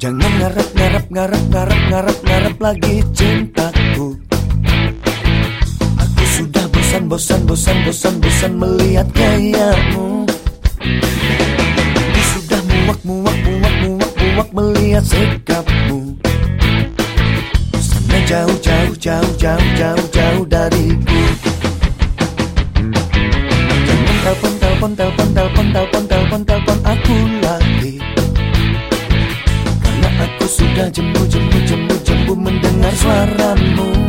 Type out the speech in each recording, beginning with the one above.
Jangan ngarep ngarep ngarep ngarep ngarep ngarep lagi cintaku. Aku sudah bosan bosan bosan bosan bosan melihat gayamu Aku sudah muak muak muak muak muak melihat sikapmu. Sana jauh jauh jauh jauh jauh jauh dariku. Jangan telepon telepon telepon telepon telepon telepon telepon aku lagi sudah jemu jemu jemu jemu mendengar suaramu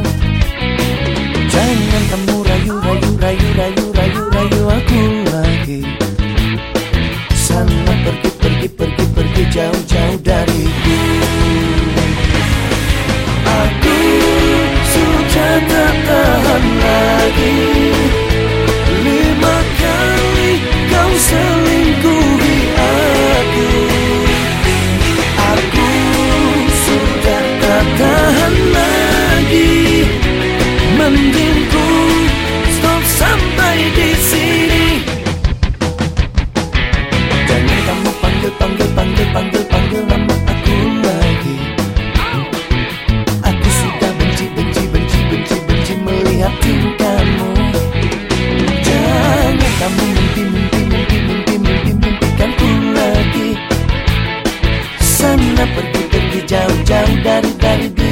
Sana pergi pergi jauh jauh dari dari diriku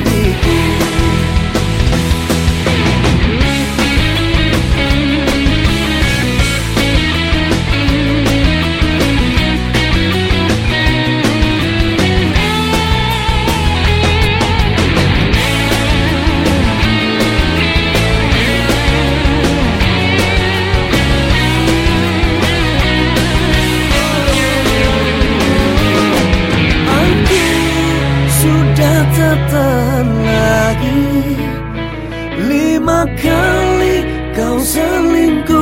lagi. Lima kali kau selingkuh.